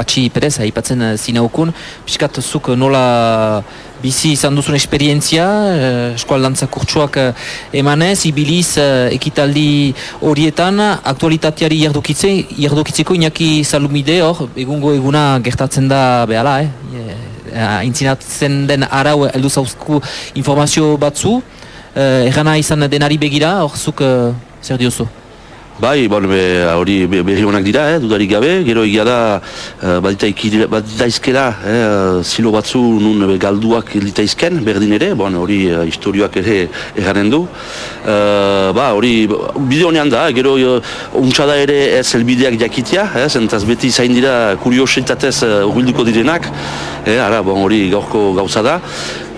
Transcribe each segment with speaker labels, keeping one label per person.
Speaker 1: Patxi Perez, haipatzen uh, zinaukun, piskat zuk nola bizi izan duzun esperientzia, uh, eskualdantza kurtsuak uh, emanez, ibiliz ekitaldi horietan, aktualitateari jardokitzeko inaki salumide hor, egungo eguna gertatzen da behala, eh? intzinatzen den arau heldu zauzku informazio batzu, uh, errana izan denari begira, hor zuk uh, zer diozu?
Speaker 2: Bai, bon, hori be, berri honak dira, eh, dudarik gabe, gero egia da, uh, badita izkela, eh, zilo batzu nun be, galduak dita izken, berdin ere, bon, hori uh, historioak ere erranen du. Uh, ba, hori, bide honean da, gero uh, untxada ere ez elbideak jakitia, eh, zentaz beti zain dira kuriosetatez uh, direnak, eh, ara, bon, hori gaurko gauza da.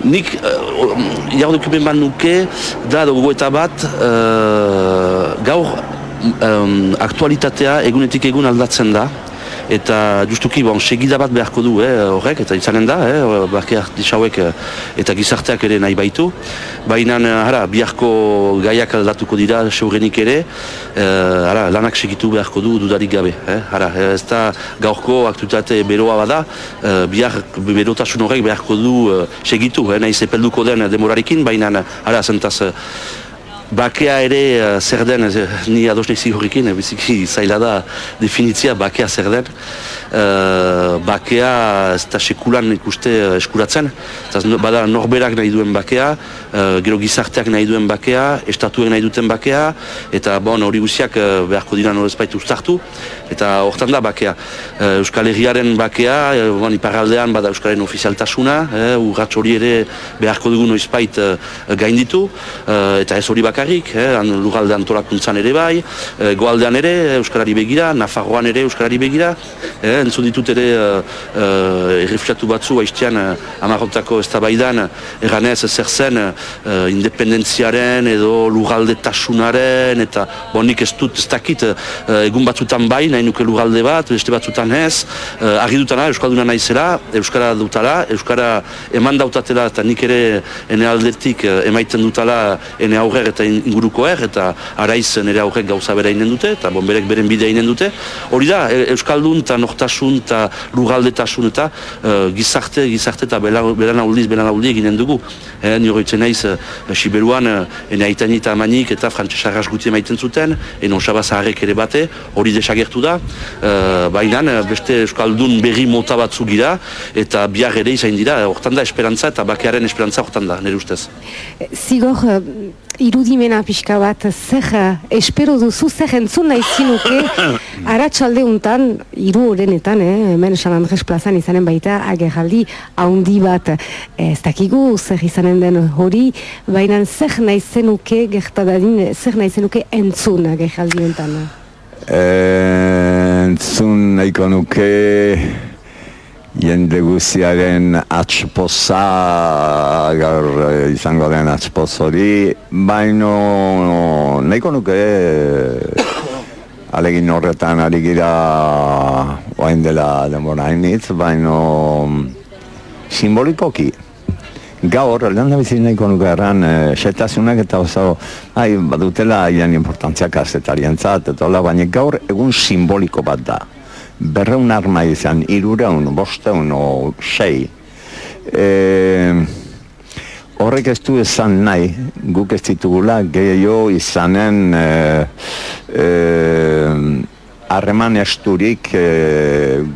Speaker 2: Nik, uh, jardukupen bat nuke, da dugu eta bat, uh, gaur, um, aktualitatea egunetik egun aldatzen da. Eta justuki bon, segida bat beharko du eh, horrek eta izanen da eh, bakea disauek eh, eta gizarteak ere nahi baitu. Baina eh, hara, biharko gaiak aldatuko dira seurenik ere eh, hara, lanak segitu beharko du dudarik gabe eh, hara, ez da gaurko aktualitate beroa bada eh, bihar berotasun horrek beharko du eh, segitu eh, nahi zepelduko den demorarikin baina hara, zentaz bakea ere uh, zer den, ni ados nahi zigurrikin, uh, biziki zaila da definitzia bakea zer den. Uh, bakea ez da sekulan ikuste eskuratzen, Zaz, bada norberak nahi duen bakea, uh, gero gizarteak nahi duen bakea, estatuek nahi duten bakea, eta bon, hori guziak uh, beharko dira norezpaitu ustartu, eta hortan da bakea. Uh, Euskal Herriaren bakea, uh, bon, iparaldean bada Euskalen ofizialtasuna, uh, urratz hori ere beharko dugu noizpait uh, gainditu, uh, eta ez hori bakea bakarrik, eh, lugalde antolakuntzan ere bai, eh, goaldean ere Euskarari begira, Nafarroan ere Euskarari begira, eh, entzun ditut ere eh, eh, batzu haiztean eh, amarrotako ez da baidan, eganez zer zen eh, independentziaren edo lugalde tasunaren, eta bonik ez dut ez dakit eh, egun batzutan bai, nahi nuke lugalde bat, beste batzutan ez, eh, argi dutana, Euskalduna nahi zera, Euskara dutala, Euskara eman dautatela, eta nik ere ene aldetik eh, emaiten dutala ene aurrer eta inguruko er, eta araiz nire aurrek gauza bera inen dute, eta bonberek beren bidea inen dute. Hori da, e, Euskaldun eta Nortasun eta Lugaldetasun eta uh, gizarte, gizarte eta belan auldiz, belan auldi eginen dugu. E, Nio horitzen naiz, uh, Siberuan, ene aitani eta amanik eta frantzesarras guti maiten zuten, eno sabaz ere bate, hori desagertu da, uh, baina beste Euskaldun berri mota batzu gira, eta biar ere izain dira, hortan da esperantza eta bakearen esperantza hortan da, nire ustez.
Speaker 3: Zigor, irudimena pixka bat, zer, eh, espero duzu, zer entzun nahi zinuke, aratsalde untan, iru horrenetan, eh, hemen San Andres plazan izanen baita, agerraldi haundi bat, eh, ez dakigu, zer izanen den hori, baina zer nahi zenuke, gertadadin, zer nahi zenuke entzun agerraldi untan?
Speaker 4: entzun nahiko nuke, jende guziaren atxpoza gaur eh, izango den atxpoz hori baino nahiko nuke alegin horretan ari gira oain dela denbora hainitz baino simbolikoki gaur, lehen da bizit nahiko nuke erran, e, eta oso, ai, badutela haien importantziak azetarien zat, eta hola, baina gaur egun simboliko bat da berreun arma izan, irureun, bosteun, o sei. E, horrek ez du esan nahi, guk ez ditugula, gehiago izanen e, e, harreman esturik e,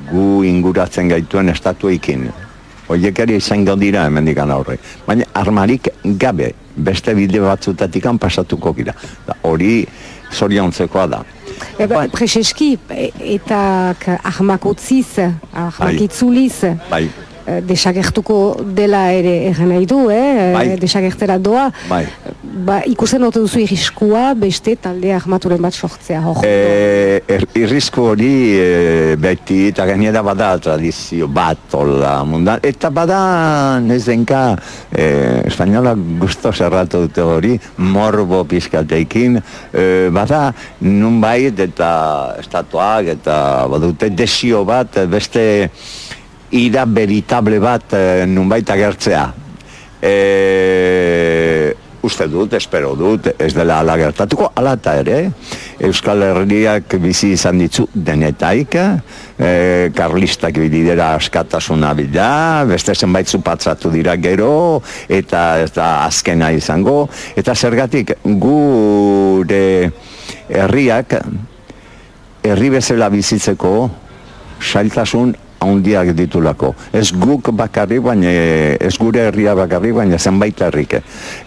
Speaker 4: gu inguratzen gaituen estatuekin. Oiek ere izan gaudira hemen digan horre. Baina armarik gabe, beste bide batzutatik pasatuko gira. Hori zoriontzekoa da.
Speaker 3: Eba, Prezeski, eta ahmak utziz, ahmak itzuliz, bai. Eh, desagertuko dela ere erren nahi du, eh? Bai. desagertera doa. Bai. Ba, ikusten ote duzu irriskua beste talde ahmaturen bat sortzea hor.
Speaker 4: E, er, irrisku hori e, beti eta gainera bada tradizio bat hola mundan. Eta bada nezenka e, espainola gusto zerratu dute hori morbo pizkatekin. E, bada nun bait eta estatuak eta badute desio bat beste ira veritable bat e, nunbait agertzea. E, uste dut, espero dut, ez dela ala gertatuko, ala eta ere, Euskal Herriak bizi izan ditzu denetaik, e, karlistak bididera askatasuna bila, beste zenbait patzatu dira gero, eta ez da azkena izango, eta zergatik gure herriak, herri bezala bizitzeko, sailtasun handiak ditulako. Ez guk bakarri, baina ez gure herria bakarri, baina zenbait herrik.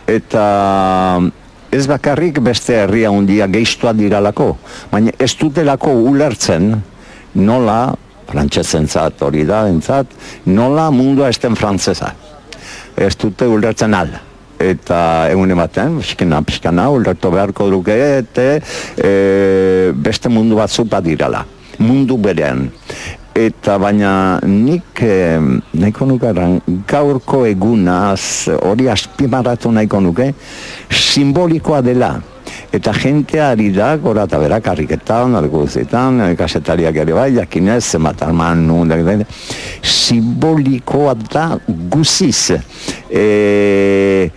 Speaker 4: Eta ez bakarrik beste herria handia geistua diralako, baina ez dutelako ulertzen nola, frantsezen zat, hori da, entzat, nola mundua esten frantzesa. Ez dute ulertzen al. Eta egun ematen, pixkena, pixkena, ulertu beharko duke, eta e, beste mundu bat zupa dirala mundu berean eta baina nik eh, nahiko nuke gaurko egunaz hori azpimarratu nahiko nuke simbolikoa dela eta jentea ari da gora eta berak harriketan, arguzetan, kasetariak ere bai, jakinez, zenbat arman nun, simbolikoa da guziz. E,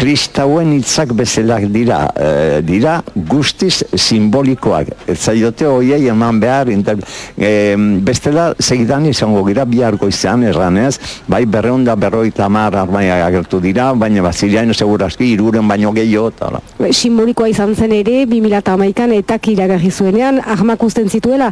Speaker 4: kristauen hitzak bezalak dira, e, dira guztiz simbolikoak. Ez zaiote hoiei eman behar, inter, e, bestela segidan izango gira biharko izan erranez, bai berreunda berroi tamar armaia agertu dira, baina baziriaino segurazki iruren baino gehiago.
Speaker 3: Bai, simbolikoa izan zen ere, 2008an eta kiragarri zuenean, ahmak usten zituela.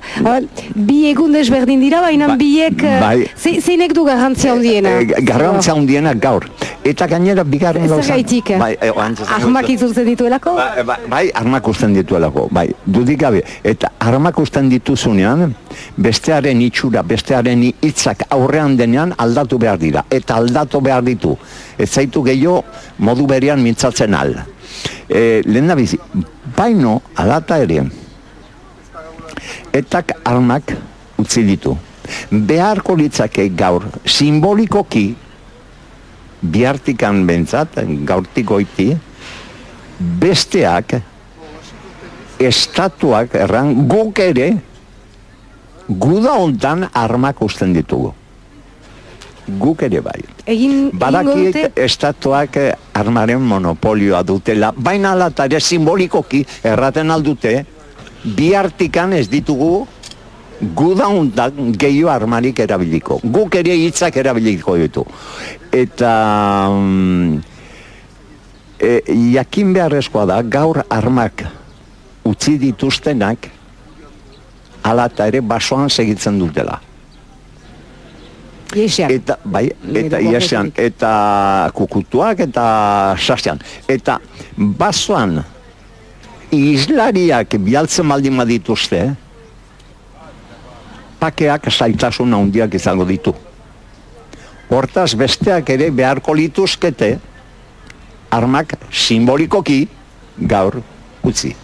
Speaker 3: Bi egun desberdin dira, baina ba, biek, bai, zeinek du garrantzia hundiena?
Speaker 4: E, garrantzia hundiena gaur. Eta gainera bigarren gauza.
Speaker 3: Bai, e, armak izuzten dituelako?
Speaker 4: Bai, bai, bai, armak usten dituelako, bai, dudik gabe. Eta armak usten dituzunean, bestearen itxura, bestearen hitzak aurrean denean aldatu behar dira. Eta aldatu behar ditu. Ez zaitu gehiago modu berean mintzatzen al. E, lehen da bizi, baino, alata ere, etak armak utzi ditu. Beharko litzake gaur, simbolikoki, biartikan bentsat, gaurtikoiti, besteak, estatuak erran guk ere, guda hontan armak usten ditugu. Guk ere bai.
Speaker 3: Egin,
Speaker 4: Badakiek estatuak armaren monopolioa dutela, baina alatare simbolikoki erraten aldute, biartikan ez ditugu guda hontan gehiago armarik erabiliko. Guk ere hitzak erabiliko ditu eta um, e, jakin beharrezkoa da gaur armak utzi dituztenak ala eta ere basoan segitzen dutela.
Speaker 3: Iesean.
Speaker 4: Eta, bai, eta iesean, eta kukutuak eta sastian. Eta basoan islariak bialtzen baldin badituzte, pakeak saitasun handiak izango ditu. Hortaz besteak ere beharko lituzkete armak simbolikoki gaur utzi.